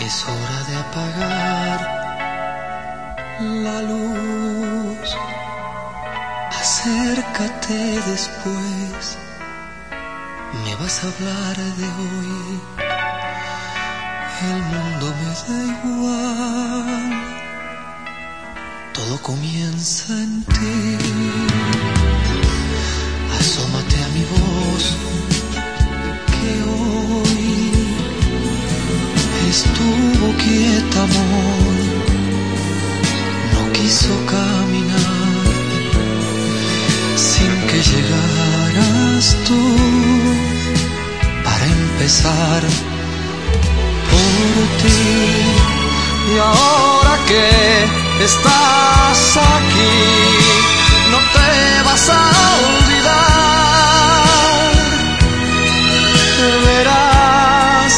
Es hora de apagar la luz. Acércate después. Me vas a hablar de hoy. El mundo me da igual. Todo comienza en ti. Asómate a mi voz. Que hoy estuvo quieta, amor. No quiso caminar sin que llegaras tú para empezar por ti. Y ahora que estás aquí, no te vas a olvidar. Verás,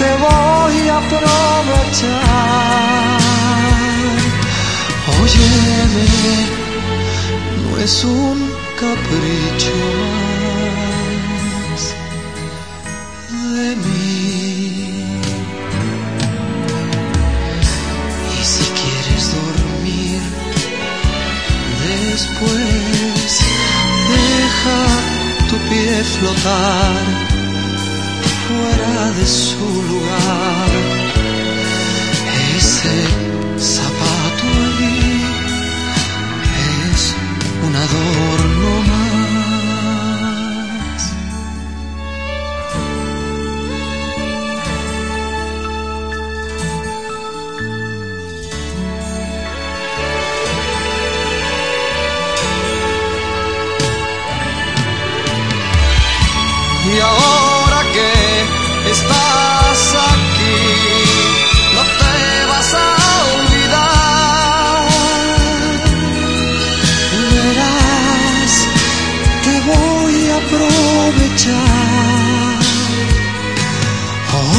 te voy a aprovechar. Óyeme, no es un capricho flotar fuera de su lugar.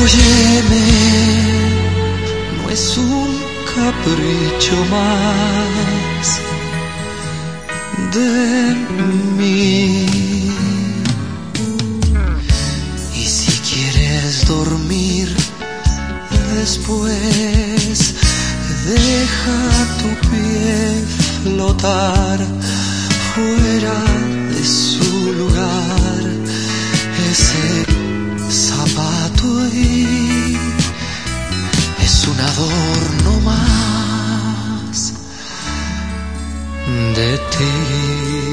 Óyeme, no es un capricho más de mí. Y si quieres dormir después, deja tu pie flotar fuera d'été.